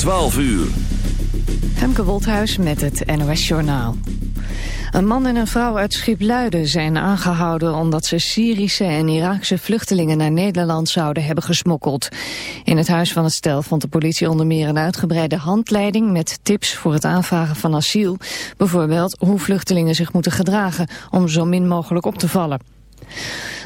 12 uur. Femke Wolthuis met het NOS Journaal. Een man en een vrouw uit Schipluiden zijn aangehouden omdat ze Syrische en Iraakse vluchtelingen naar Nederland zouden hebben gesmokkeld. In het huis van het stel vond de politie onder meer een uitgebreide handleiding met tips voor het aanvragen van asiel. Bijvoorbeeld hoe vluchtelingen zich moeten gedragen om zo min mogelijk op te vallen.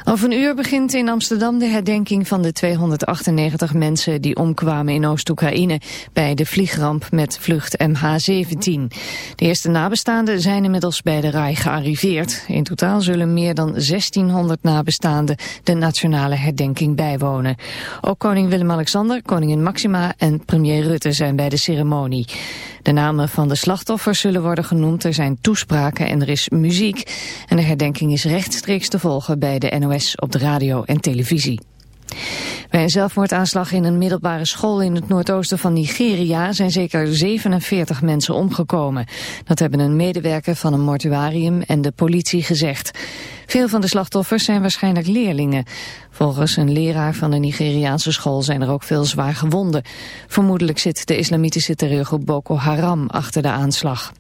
Over een uur begint in Amsterdam de herdenking van de 298 mensen die omkwamen in Oost-Oekraïne bij de vliegramp met vlucht MH17. De eerste nabestaanden zijn inmiddels bij de RAI gearriveerd. In totaal zullen meer dan 1600 nabestaanden de nationale herdenking bijwonen. Ook koning Willem-Alexander, koningin Maxima en premier Rutte zijn bij de ceremonie. De namen van de slachtoffers zullen worden genoemd, er zijn toespraken en er is muziek. En de herdenking is rechtstreeks te volgen bij de NOS op de radio en televisie. Bij een zelfmoordaanslag in een middelbare school in het noordoosten van Nigeria zijn zeker 47 mensen omgekomen. Dat hebben een medewerker van een mortuarium en de politie gezegd. Veel van de slachtoffers zijn waarschijnlijk leerlingen. Volgens een leraar van de Nigeriaanse school zijn er ook veel zwaar gewonden. Vermoedelijk zit de islamitische terreurgroep Boko Haram achter de aanslag.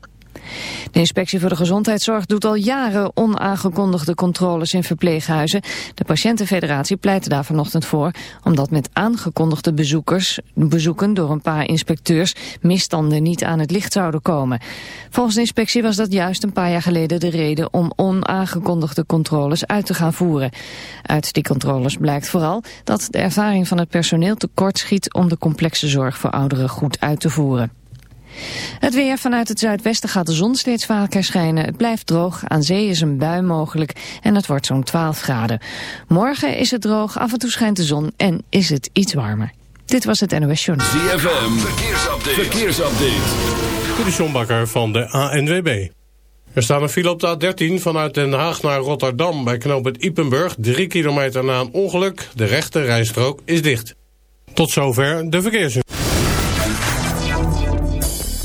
De inspectie voor de gezondheidszorg doet al jaren onaangekondigde controles in verpleeghuizen. De patiëntenfederatie pleitte daar vanochtend voor, omdat met aangekondigde bezoekers, bezoeken door een paar inspecteurs misstanden niet aan het licht zouden komen. Volgens de inspectie was dat juist een paar jaar geleden de reden om onaangekondigde controles uit te gaan voeren. Uit die controles blijkt vooral dat de ervaring van het personeel tekort schiet om de complexe zorg voor ouderen goed uit te voeren. Het weer vanuit het zuidwesten gaat de zon steeds vaker schijnen. Het blijft droog, aan zee is een bui mogelijk en het wordt zo'n 12 graden. Morgen is het droog, af en toe schijnt de zon en is het iets warmer. Dit was het NOS Journal. ZFM, verkeersupdate. verkeersupdate. De van de ANWB. Er staat een file op de A13 vanuit Den Haag naar Rotterdam... bij knooppunt Ipenburg, 3 kilometer na een ongeluk. De rechte rijstrook is dicht. Tot zover de verkeers.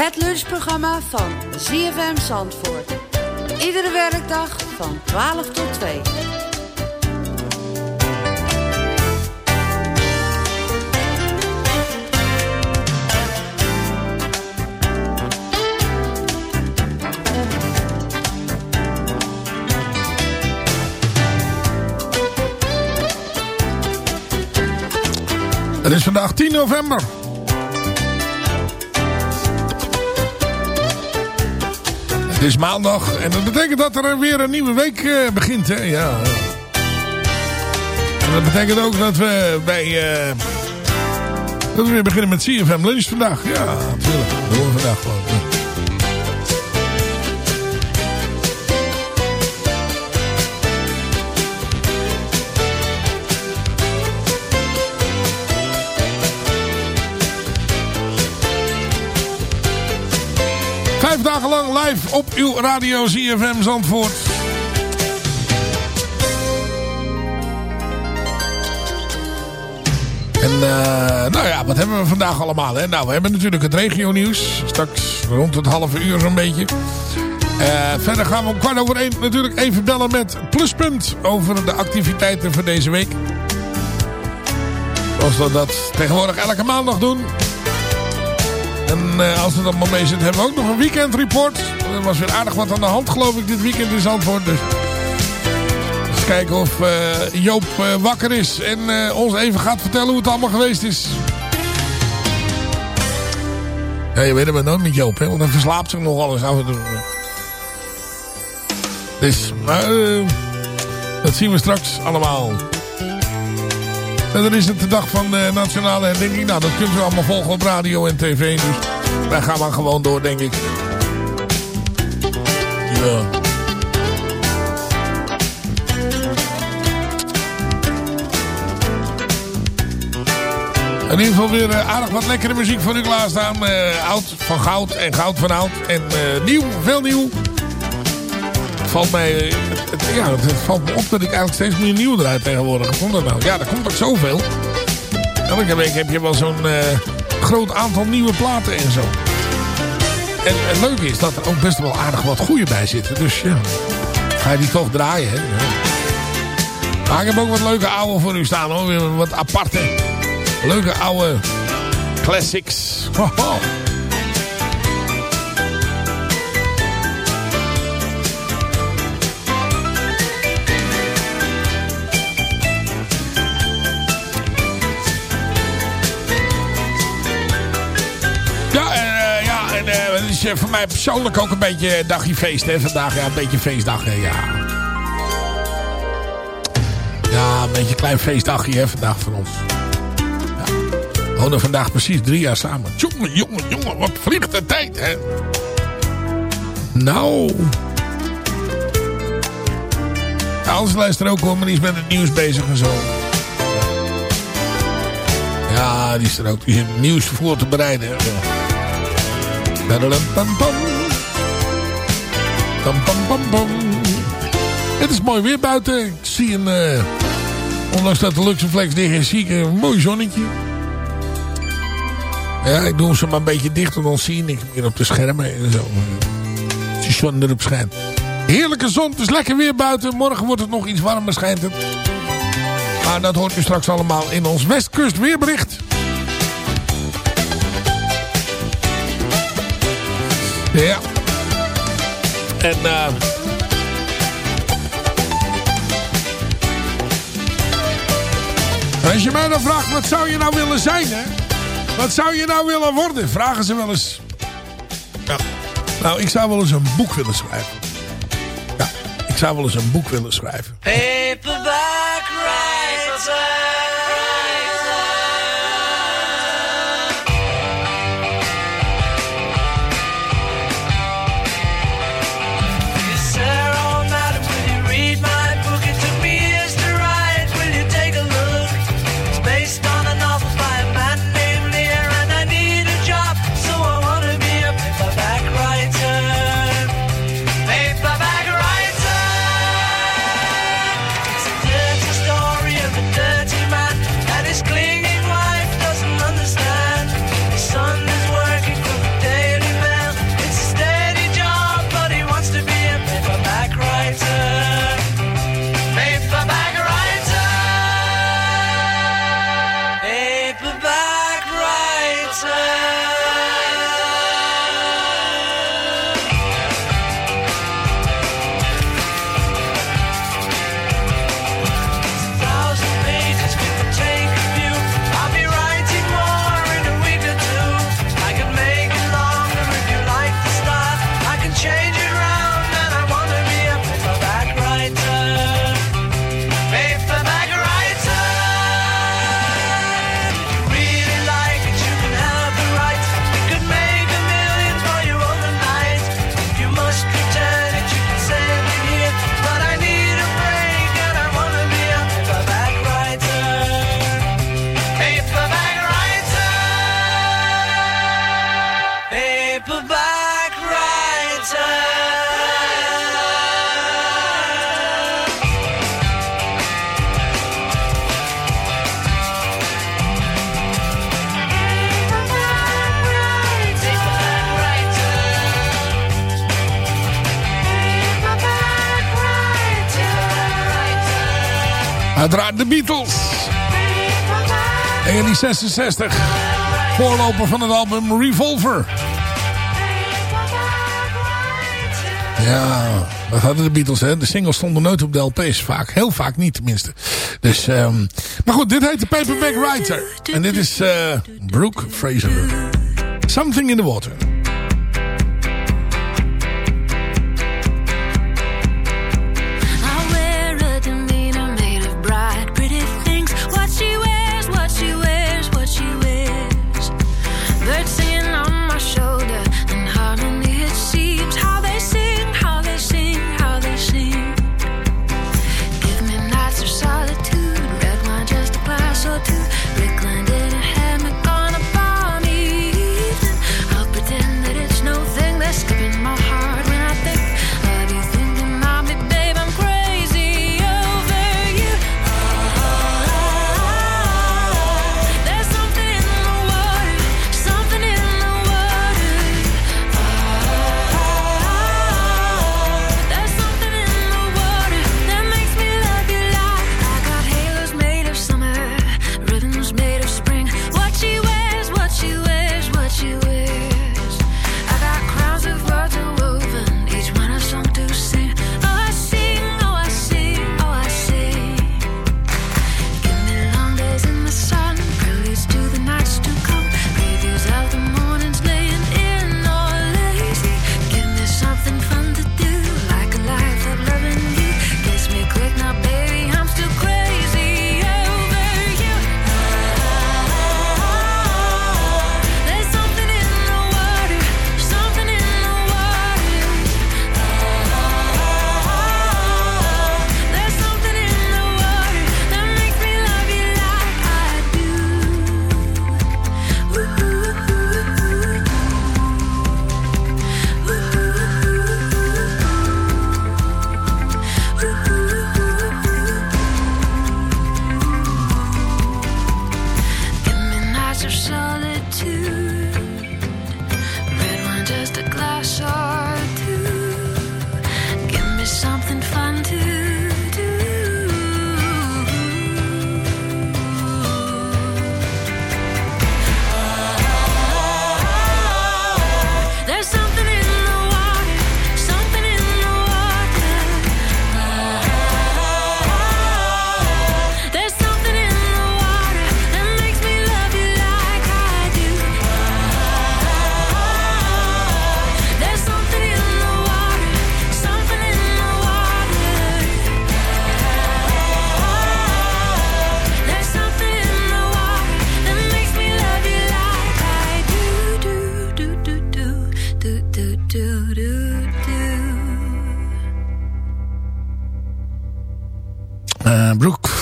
Het lunchprogramma van ZFM Zandvoort. Iedere werkdag van 12 tot 2. Het is vandaag 10 november. Het is maandag en dat betekent dat er weer een nieuwe week eh, begint. Hè? Ja. En dat betekent ook dat we bij... eh, dat we weer beginnen met CFM Lunch vandaag. Ja, natuurlijk. We vandaag gewoon. Vijf dagen lang live op uw radio ZFM Zandvoort. En eh, nou ja, wat hebben we vandaag allemaal? Hè? Nou, we hebben natuurlijk het regio nieuws. Straks rond het halve uur zo'n beetje. Eh, verder gaan we om kwart over één natuurlijk even bellen met Pluspunt over de activiteiten voor deze week. Zoals we dat tegenwoordig elke maandag doen. En eh, als we dat maar mee zitten, hebben we ook nog een weekendreport. Er was weer aardig wat aan de hand, geloof ik, dit weekend in Zandvoort. Dus eens kijken of eh, Joop eh, wakker is en ons even gaat vertellen hoe het allemaal geweest is. Ja, je weet het maar nooit met Joop, want hij verslaapt zich nog alles af en toe. Dus, dat zien we straks allemaal. En dan is het de dag van de nationale herdenking. Nou, dat kunt u allemaal volgen op radio en tv. Dus wij gaan maar gewoon door, denk ik. Ja. In ieder geval weer eh, aardig wat lekkere muziek voor u klaarstaan. Eh oud van goud en goud van oud. En eh, nieuw, veel nieuw. Valt mij, het, ja, het, valt me op dat ik eigenlijk steeds meer nieuw eruit tegenwoordig. Hoe komt dat nou? Ja, er komt ook zoveel. Elke week heb je wel zo'n eh, groot aantal nieuwe platen en zo. En het leuke is dat er ook best wel aardig wat goede bij zitten. Dus ja, ga je die toch draaien. Hè? Maar ik heb ook wat leuke oude voor u staan hoor. Wat aparte, leuke oude classics. Is eh, voor mij persoonlijk ook een beetje een dagje feest hè, vandaag. Ja, een beetje feestdag, ja. Ja, een beetje klein feestdagje vandaag voor ons. Ja. We wonen vandaag precies drie jaar samen. Jongen, jongen, jongen, wat vliegt de tijd, hè. Nou. Ja, anders luisteren ook wel, maar die is met het nieuws bezig en zo. Ja, die is er ook. Die is het nieuws voor te bereiden. hè. Het is mooi weer buiten. Ik zie een... eh, ondanks dat de Luxeflex dicht is, ik een mooi zonnetje. Ja, ik doe ze maar een beetje dicht, want dan zie je niks meer op de schermen en zo. Als die zon erop schijnt. Heerlijke zon, het is lekker weer buiten. Morgen wordt het nog iets warmer, schijnt het. Maar dat hoort u straks allemaal in ons Westkust weerbericht. Ja. En eh als je mij dan vraagt, wat zou je nou willen zijn, hè? Wat zou je nou willen worden? Vragen ze wel eens. Ja. Nou, ik zou wel eens een boek willen schrijven. Ja, ik zou wel eens een boek willen schrijven. Paperback 1966. Voorloper van het album Revolver. Ja, dat hadden de Beatles, hè. De singles stonden nooit op de LP's. Vaak, heel vaak niet tenminste. Dus, ehm, maar goed, dit heet de Paperback Writer. En dit is uh, Brooke Fraser. Something in the Water.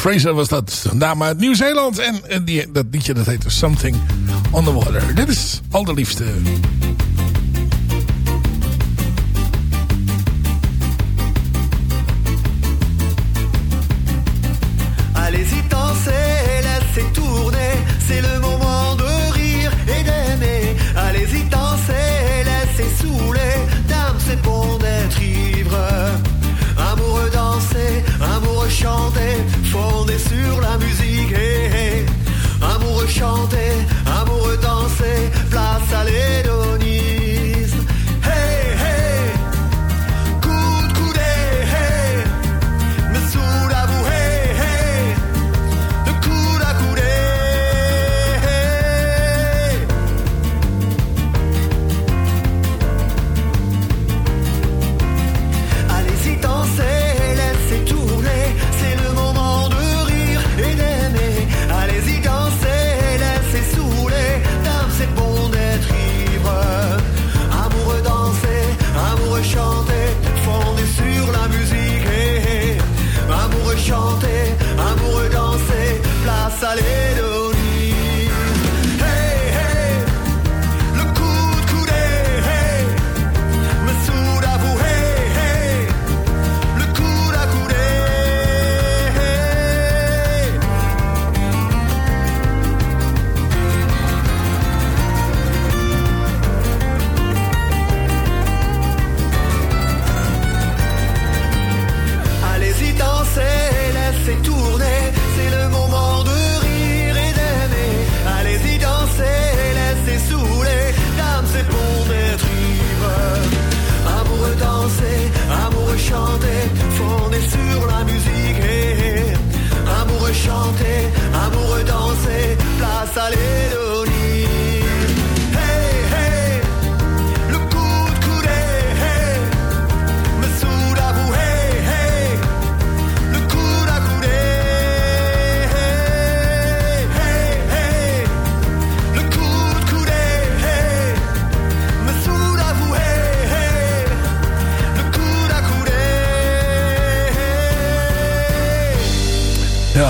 Fraser was dat. Dame uit Nieuw-Zeeland. En, die, dat liedje dat heette Something on the Water. Dit is al de liefste.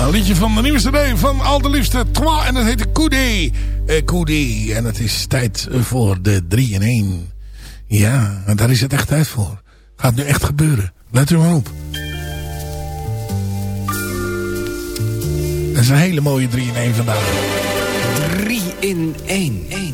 Een liedje van de nieuwste cd van Al de Liefste Trois. En dat heet Coudé. Eh, Coudé. En het is tijd voor de 3 in 1. Ja, en daar is het echt tijd voor. Gaat nu echt gebeuren. Let u maar op. Dat is een hele mooie 3 in 1 vandaag. 3 in 1. 1.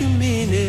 You mean it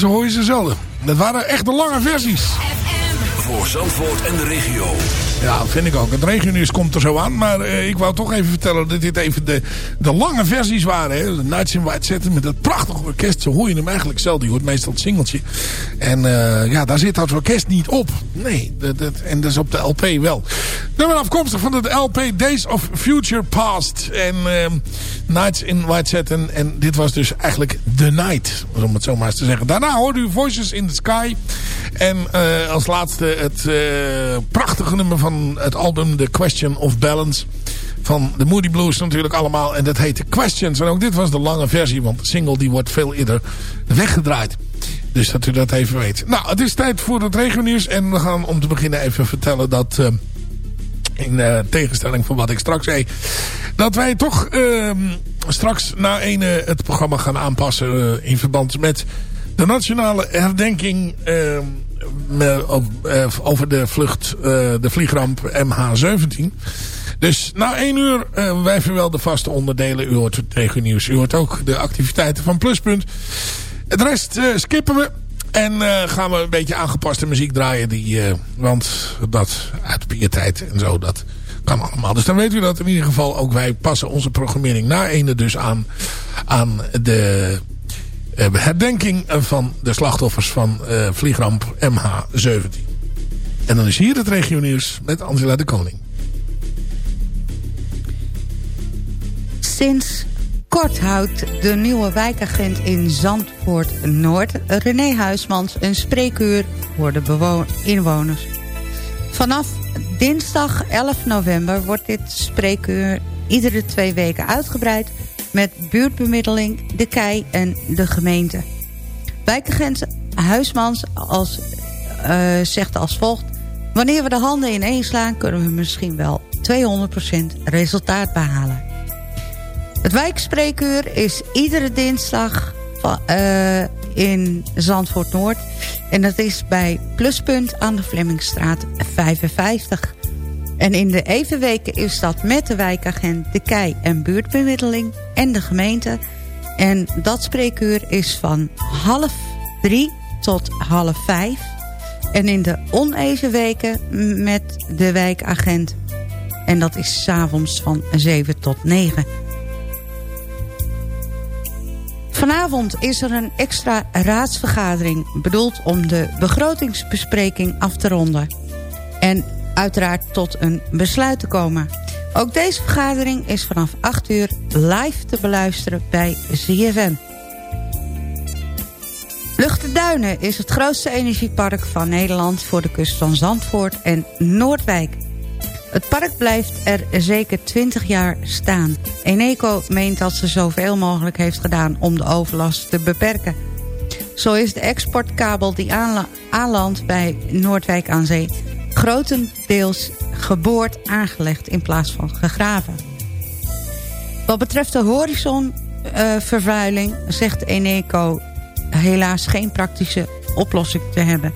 Zo hoor je ze zelden. Dat waren echt de lange versies. Voor Zandvoort en de regio. Ja, vind ik ook. Het regionieuws komt er zo aan. Maar eh, ik wou toch even vertellen dat dit even de, de lange versies waren. Hè? De Nights in White Satin met dat prachtige orkest. Zo hoor je hem eigenlijk zelden. Je hoort meestal het singeltje. En eh, ja, daar zit dat orkest niet op. Nee, dat, dat, en dat is op de LP wel. Nummer afkomstig van de LP Days of Future Past. En ehm, Nights in White Satin. En dit was dus eigenlijk The Night. Om het zo maar eens te zeggen. Daarna hoorde u Voices in the Sky. En eh, als laatste het prachtige nummer van het album The Question of Balance. Van de Moody Blues natuurlijk allemaal. En dat heette Questions. En ook dit was de lange versie. Want de single die wordt veel eerder weggedraaid. Dus dat u dat even weet. Nou, het is tijd voor het regionieuws. En we gaan om te beginnen even vertellen dat... eh, in eh, tegenstelling van wat ik straks zei. Dat wij toch ehm, straks na ene het programma gaan aanpassen. eh, in verband met de nationale herdenking. Eh, over de vlucht, eh, de vliegramp MH17. Dus na één uur eh wijven wel de vaste onderdelen. U hoort het regionieuws. U hoort ook de activiteiten van Pluspunt. Het rest skippen we. En gaan we een beetje aangepaste muziek draaien. Die, want dat uit pietijd en zo, dat kan allemaal. Dus dan weet u dat in ieder geval ook wij passen onze programmering na ene dus aan, aan de herdenking van de slachtoffers van eh, vliegramp MH17. En dan is hier het regionieuws met Angela de Koning. Sinds kort houdt de nieuwe wijkagent in Zandvoort Noord, René Huismans, een spreekuur voor de inwoners. Vanaf dinsdag 11 november wordt dit spreekuur iedere twee weken uitgebreid met buurtbemiddeling, de KEI en de gemeente. Wijkagent Huismans als, eh, zegt als volgt... Wanneer we de handen ineen slaan kunnen we misschien wel 200% resultaat behalen. Het wijkspreekuur is iedere dinsdag eh, in Zandvoort Noord. En dat is bij Pluspunt aan de Flemmingstraat 55. En in de evenweken is dat met de wijkagent, de KEI en buurtbemiddeling en de gemeente. En dat spreekuur is van half drie tot half vijf. En in de oneven weken met de wijkagent. En dat is s'avonds van 7 tot 9. Vanavond is er een extra raadsvergadering... bedoeld om de begrotingsbespreking af te ronden. En uiteraard tot een besluit te komen. Ook deze vergadering is vanaf 8 uur live te beluisteren bij ZFM. Luchterduinen is het grootste energiepark van Nederland... voor de kust van Zandvoort en Noordwijk. Het park blijft er zeker 20 jaar staan. Eneco meent dat ze zoveel mogelijk heeft gedaan om de overlast te beperken. Zo is de exportkabel die aanla- aanlandt bij Noordwijk aan Zee... grotendeels geboord aangelegd in plaats van gegraven. Wat betreft de horizonvervuiling zegt Eneco helaas geen praktische oplossing te hebben.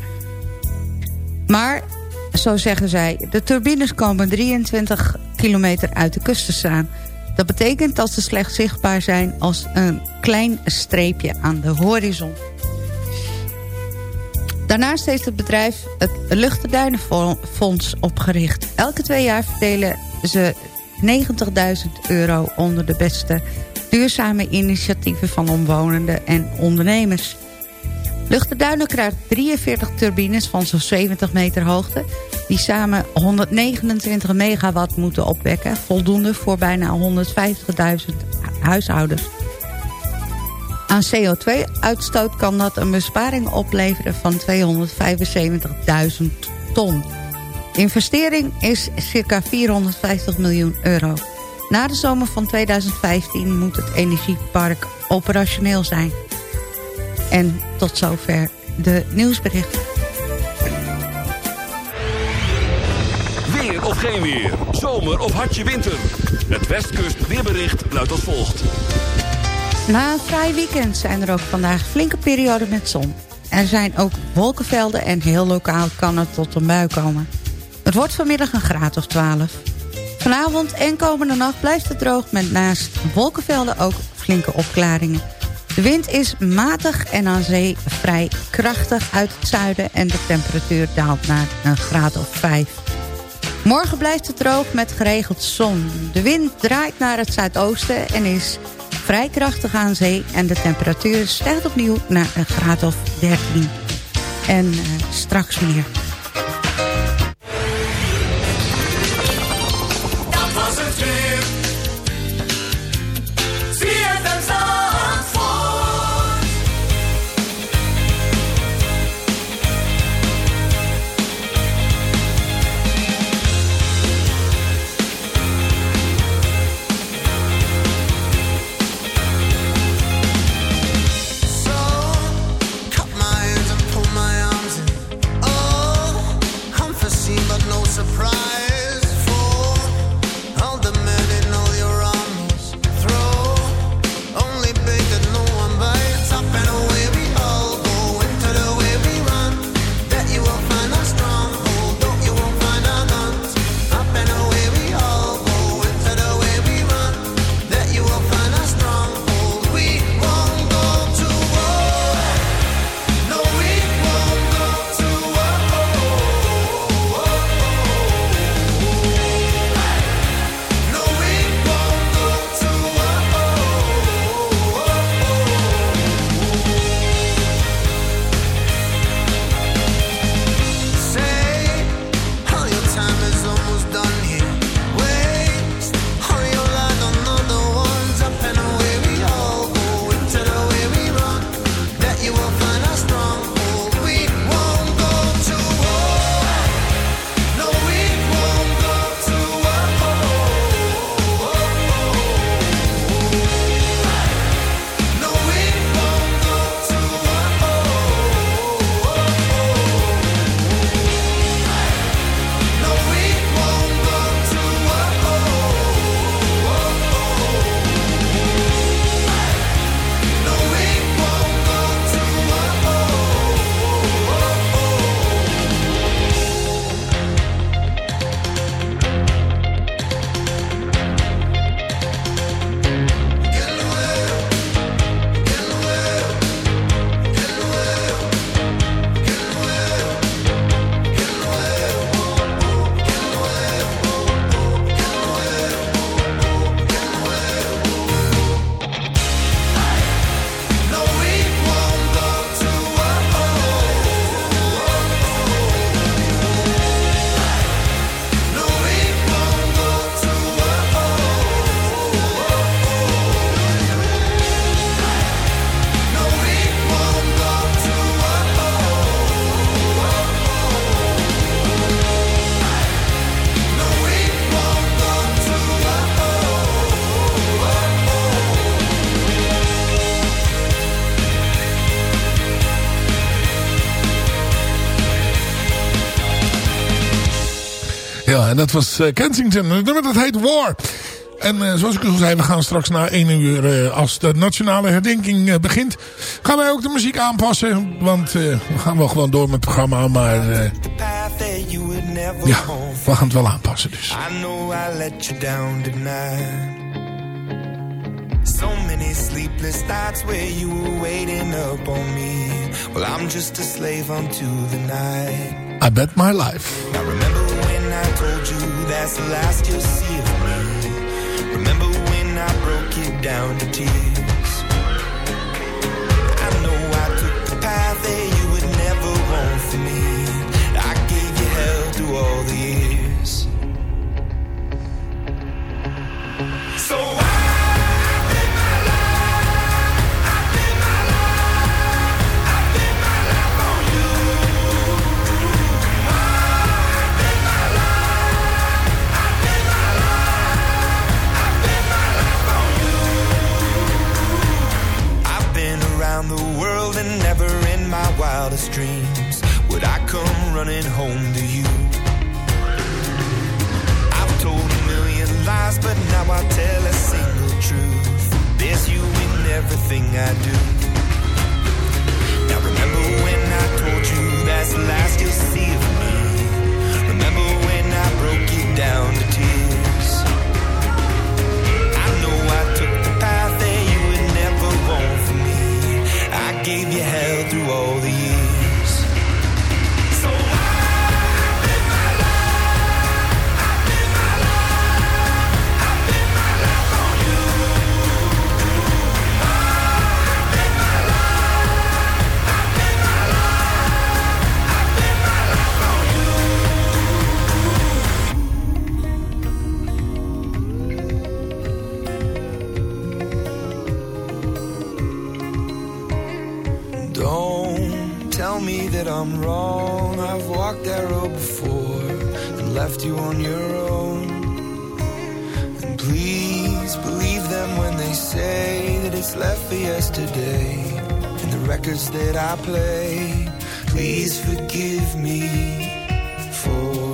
Maar, zo zeggen zij, de turbines komen 23 kilometer uit de kust te staan. Dat betekent dat ze slechts zichtbaar zijn als een klein streepje aan de horizon. Daarnaast heeft het bedrijf het Luchtenduinenfonds opgericht. Elke twee jaar verdelen ze 90.000 euro onder de beste duurzame initiatieven van omwonenden en ondernemers. Luchtenduinen krijgt 43 turbines van zo'n 70 meter hoogte... die samen 129 megawatt moeten opwekken... voldoende voor bijna 150.000 huishoudens. Aan CO2-uitstoot kan dat een besparing opleveren van 275.000 ton. De investering is circa 450 miljoen euro. Na de zomer van 2015 moet het energiepark operationeel zijn. En tot zover de nieuwsberichten. Weer of geen weer. Zomer of hartje winter. Het Westkust weerbericht luidt als volgt. Na een vrij weekend zijn er ook vandaag flinke perioden met zon. Er zijn ook wolkenvelden en heel lokaal kan het tot een bui komen. Het wordt vanmiddag een graad of 12. Vanavond en komende nacht blijft het droog met naast wolkenvelden ook flinke opklaringen. De wind is matig en aan zee vrij krachtig uit het zuiden... en de temperatuur daalt naar een graad of 5. Morgen blijft het droog met geregeld zon. De wind draait naar het zuidoosten en is vrij krachtig aan zee... en de temperatuur stijgt opnieuw naar een graad of 13. En eh, straks meer. Dat was eh, Kensington. Dat heet War. En eh, zoals ik al zei, we gaan straks na 1 uur, eh, als de nationale herdenking eh, begint, gaan wij ook de muziek aanpassen. Want we gaan wel gewoon door met het programma, maar ja, we gaan het wel aanpassen dus. I know I let you down tonight. So many sleepless nights where you were waiting up on me. Well, I'm just a slave unto the night. I bet my life. That's the last you'll see of me. Remember when I broke it down to tears. Come running home to you. I've told a million lies, but now I tell a single truth. There's you in everything I do. Now remember when I told you that's the last you'll see of me. Remember when I broke you down to tears. I'm wrong, I've walked that road before and left you on your own. And please believe them when they say that it's left for yesterday and the records that I play. Please forgive me for.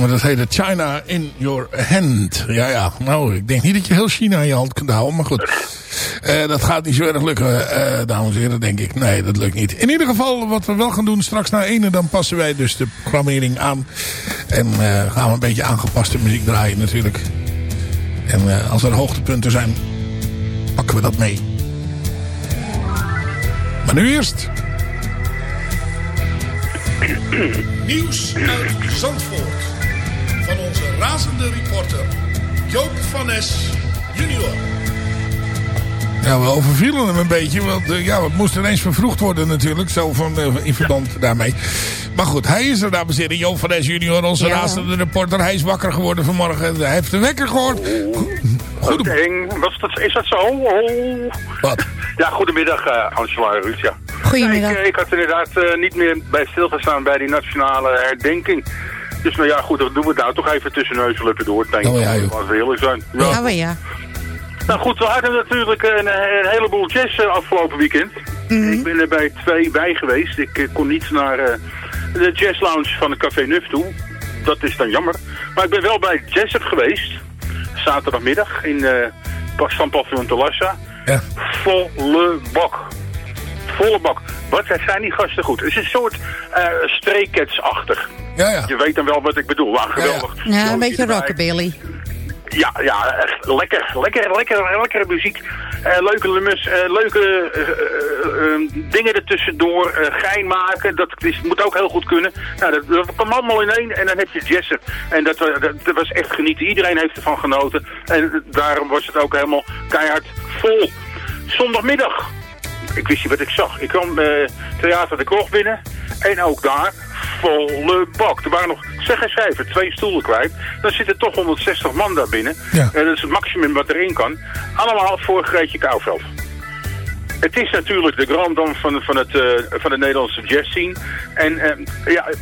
we- dat heette China in Your Hand. Ja, ja. Nou, ik denk niet dat je heel China in je hand kunt houden. Maar goed, Eh, dat gaat niet zo erg lukken, eh, dames en heren, denk ik. Nee, dat lukt niet. In ieder geval, wat we wel gaan doen, straks na ene, dan passen wij dus de programmering aan. En eh, gaan we een beetje aangepaste muziek draaien natuurlijk. En als er hoogtepunten zijn, pakken we dat mee. Maar nu eerst... Nieuws uit Zandvoort. Razende reporter Joop van Es junior. Ja, we overvielen hem een beetje. Want eh, ja, het moest ineens vervroegd worden natuurlijk. Zo van, eh, in verband daarmee. Maar goed, hij is er, dames en heren. Joop van Es junior, onze Ja. razende reporter. Hij is wakker geworden vanmorgen. Hij heeft de wekker gehoord. Goed. Was dat, is dat zo? Oh. Wat? Ja, goedemiddag uh, Angela en Ruud, ja. Goedemiddag. Ja, ik, ik had inderdaad niet meer bij stilgestaan bij die nationale herdenking. Dus nou ja, goed, dan doen we het nou toch even tussen neus en lippen door. Denk ik, Oh, ja, joh. als we eerlijk zijn. Ja. Ja, maar ja. Nou goed, we hadden natuurlijk een, een heleboel jazz eh, afgelopen weekend. Ik ben er bij twee bij geweest. Ik eh, kon niet naar eh, de jazz lounge van het Café Nuf toe. Dat is dan jammer. Maar ik ben wel bij Jazz Up geweest. Zaterdagmiddag in eh San Pavillon Talassa. Ja. Volle bak. Volle bak. Wat zijn die gasten goed. Het is een soort uh, streeketsachtig. Ja, ja. Je weet dan wel wat ik bedoel. Waar geweldig. Ja, een beetje rockabilly. Ja, ja, echt lekker. Lekker, lekker, lekkere muziek. Eh, leuke nummers, eh, leuke eh, dingen ertussendoor. eh gein maken, dat is, moet ook heel goed kunnen. Nou, dat, dat kwam allemaal in één en dan heb je jazzen. En dat, dat was echt genieten. Iedereen heeft ervan genoten. En daarom was het ook helemaal keihard vol. Zondagmiddag. Ik wist niet wat ik zag. Ik kwam eh Theater de Krocht binnen. En ook daar volle bak. Er waren nog, zeg en schrijven, twee stoelen kwijt. Dan zitten toch 160 man daar binnen. Ja. En dat is het maximum wat erin kan. Allemaal voor Greetje Kouwveld. Het is natuurlijk de grand dame van, van, het, eh, van de Nederlandse jazzscene. En eh, ja,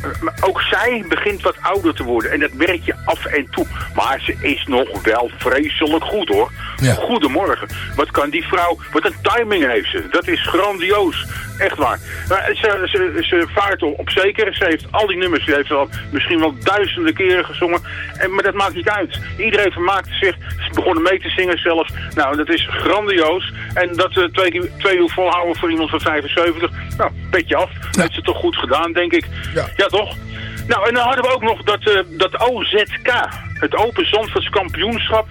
ook zij begint wat ouder te worden. En dat merk je af en toe. Maar ze is nog wel vreselijk goed hoor. Ja. Goedemorgen. Wat kan die vrouw... Wat een timing heeft ze. Dat is grandioos. Echt waar. Maar ze, ze, ze vaart op, op zeker. Ze heeft al die nummers. Ze heeft al misschien wel duizenden keren gezongen. En, maar dat maakt niet uit. Iedereen vermaakte zich. Ze begonnen mee te zingen zelfs. Nou, dat is grandioos. En dat eh, twee, keer- twee uur volhouden voor iemand van 75. Nou, petje af. Heeft ze toch goed gedaan, denk ik. Ja. toch? Nou, en dan hadden we ook nog dat, eh, dat OZK. Het Open Zandvoorts Kampioenschap.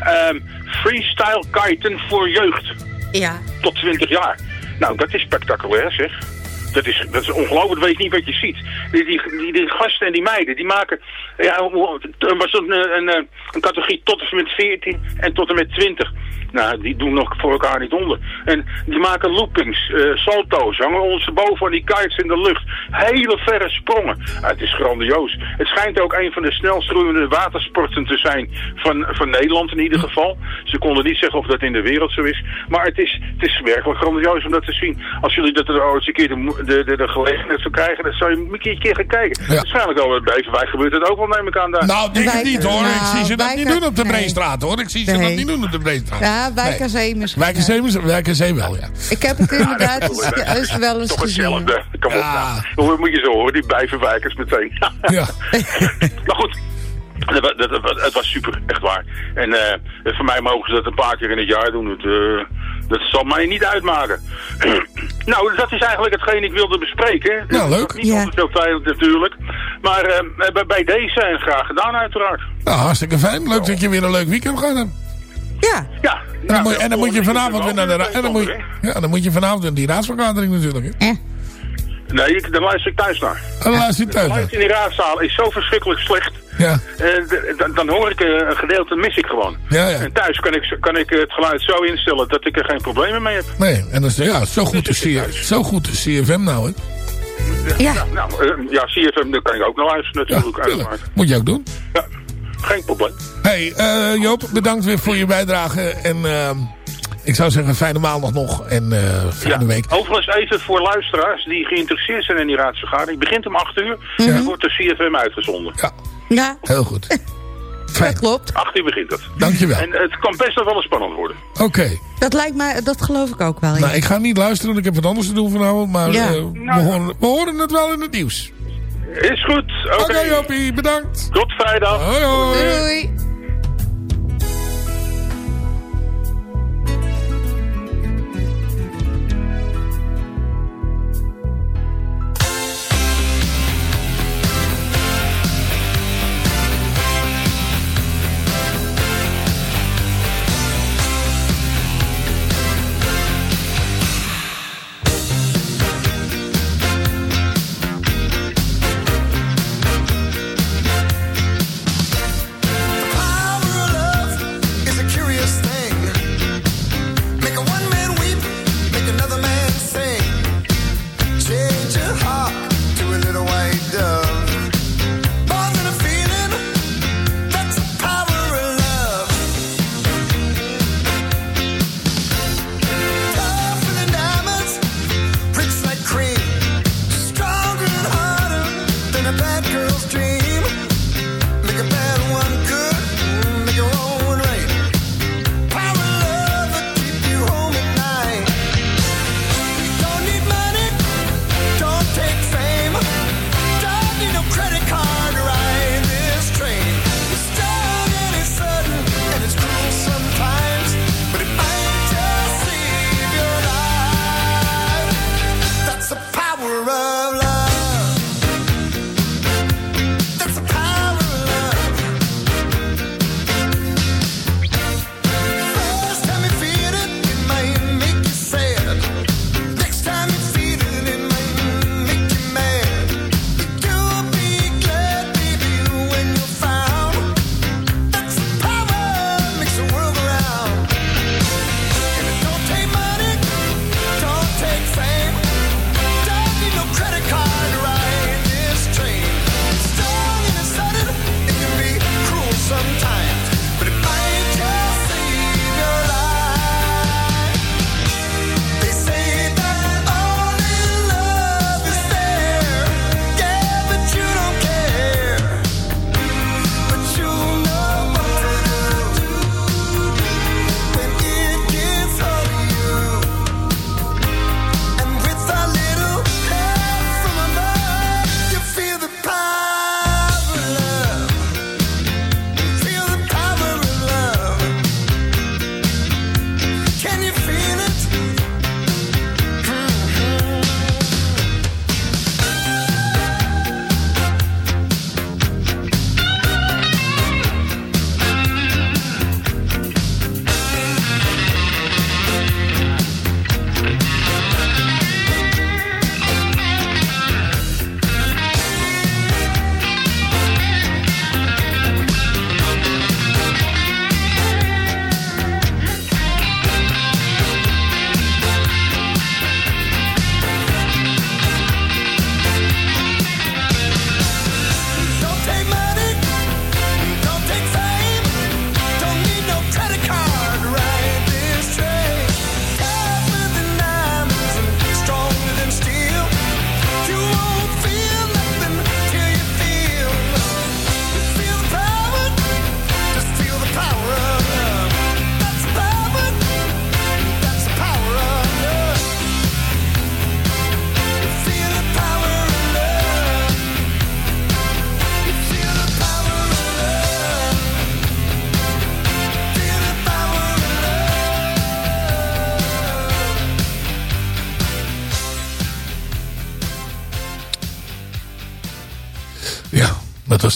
ehm, freestyle kiten voor jeugd Ja. tot 20 jaar. Nou, dat is spectaculair, zeg. Dat is, dat is ongelooflijk, weet je niet wat je ziet. Die, die, die, gasten en die meiden, die maken... Ja, was een, een, een, categorie tot en met 14 en tot en met 20. Nou, die doen nog voor elkaar niet onder. En die maken loopings, eh, salto's, hangen ondersteboven aan die kites in de lucht. Hele verre sprongen. Ah, het is grandioos. Het schijnt ook een van de snelst groeiende watersporten te zijn van, van Nederland in ieder geval. Ze konden niet zeggen of dat in de wereld zo is. Maar het is, het is werkelijk grandioos om dat te zien. Als jullie dat er ooit een keer de, de, de, de gelegenheid voor krijgen, dan zou je een keer, een keer gaan kijken. Waarschijnlijk al bij Beverwijk gebeurt het ook wel, neem ik aan daar. Nou, denk ik Wij- niet hoor. ik nou, zie ze dat wij niet doen op de nee. Breestraat hoor. Ik zie ze dat niet doen op de Breestraat. Ja, Wijkerzee misschien. Wijkerzee, Wijkerzee wel, ja. Ik heb het inderdaad eens, wel eens Toch gezien. hetzelfde. Kom op nou. Hoe moet je zo horen, die Beverwijkers meteen. Ja. maar goed, dat, dat, dat- het was super, echt waar. En eh, voor mij mogen ze dat een paar keer in het jaar doen. Het, eh, dat zal mij niet uitmaken. nou, dat is eigenlijk hetgeen ik wilde bespreken. Nou, leuk. Niet altijd zo fijn natuurlijk. Maar eh, bij- bij deze en graag gedaan uiteraard. Nou, hartstikke fijn. Leuk dat je weer een leuk weekend gaat hebben. Ja. Ja. En dan, moet, en dan moet je vanavond weer naar de en dan moet je, ja, dan moet je vanavond naar die raadsvergadering natuurlijk. Hè? Nee, ik, daar luister ik thuis naar. En dan luister thuis Het naar. geluid in die raadzaal is zo verschrikkelijk slecht. Ja. Eh, dan, dan hoor ik eh, een gedeelte, mis ik gewoon. Ja, ja. En thuis kan ik, kan ik het geluid zo instellen dat ik er geen problemen mee heb. Nee, en dat is ja, zo goed de C- zo goed de CFM nou, hè? Ja. Nou, eh, ja, CFM, daar kan ik ook naar luisteren natuurlijk. uiteraard. Moet je ook doen. Ja, geen probleem. Hey, eh, Joop, bedankt weer voor je bijdrage. En ehm, ik zou zeggen, fijne maandag nog en uh, fijne week. Overigens even voor luisteraars die geïnteresseerd zijn in die raadsvergadering. Begint om 8 uur mhm. ja. en wordt de CFM uitgezonden. Ja, ja. heel goed. Fijn. Dat klopt. 8 uur begint het. Dankjewel. En het kan best wel spannend worden. Oké. Dat lijkt mij, dat geloof ik ook wel. Nou, ik ga niet luisteren, want ik heb wat anders te doen vanavond. Maar eh, nou. we, horen, het wel in het nieuws. Is goed. Oké, okay. Bedankt. Tot vrijdag. Hoi. Doei.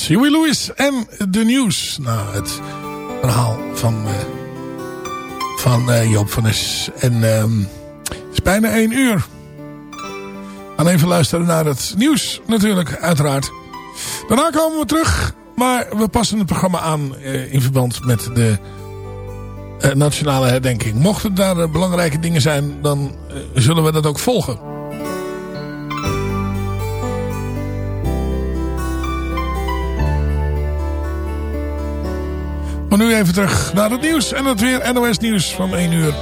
Huey Lewis en de nieuws. Nou, het verhaal van, eh, van uh, Joop van Es. En ehm, het is bijna één uur. Alleen even luisteren naar het nieuws natuurlijk, uiteraard. Daarna komen we terug, maar we passen het programma aan eh, in verband met de nationale herdenking. Mochten daar belangrijke dingen zijn, dan zullen we dat ook volgen. Nu even terug naar het nieuws en het weer NOS nieuws van 1 uur.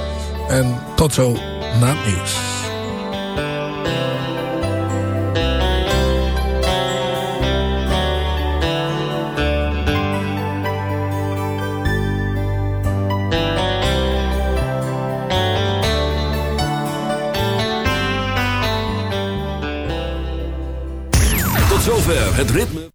En tot zo na het nieuws. Tot zover het ritme.